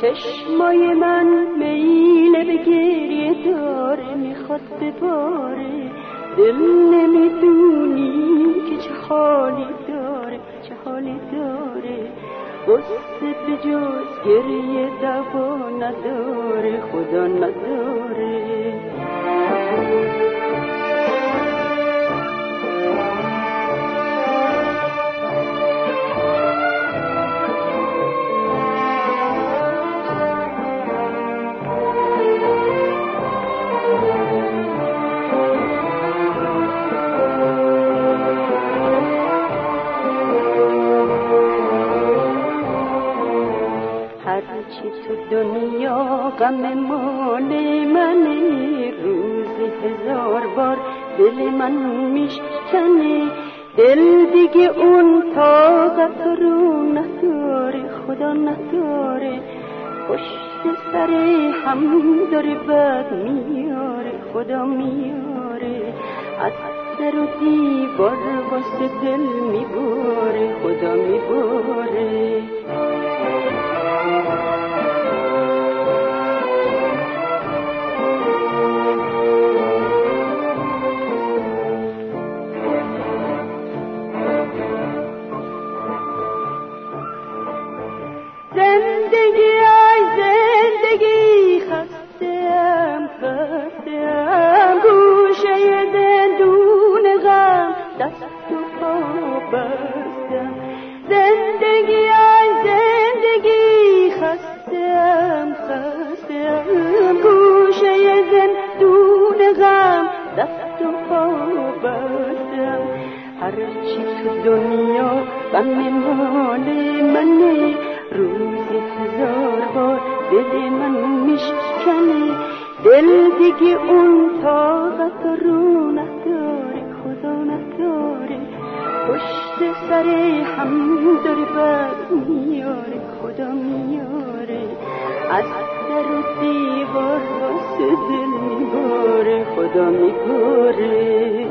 چشمای من میل به گریه داره می‌خواد بباره. دل نمی‌دونی که چه حالی داره چه حالی داره. قصه به جز گریه دوا نداره خدا نداره. هرچی تو دنیا غم مال منه روز هزار بار دل من میشکنه دل دیگه اون طاقت رو نداره خدا نداره پشت سر هم داره بد میاره خدا میاره از سر و دیوار واسه دل میباره خدا میباره دست و پا بستم هرچی تو دنیا غم مال منه روزی هزار بار دل من میشکنه. دل دیگه اون طاقت رو نداره خدا نداره. پشت سر هم داره بر میاره خدا میاره. از در و دیوار واسه دل میباره. خدا میگوره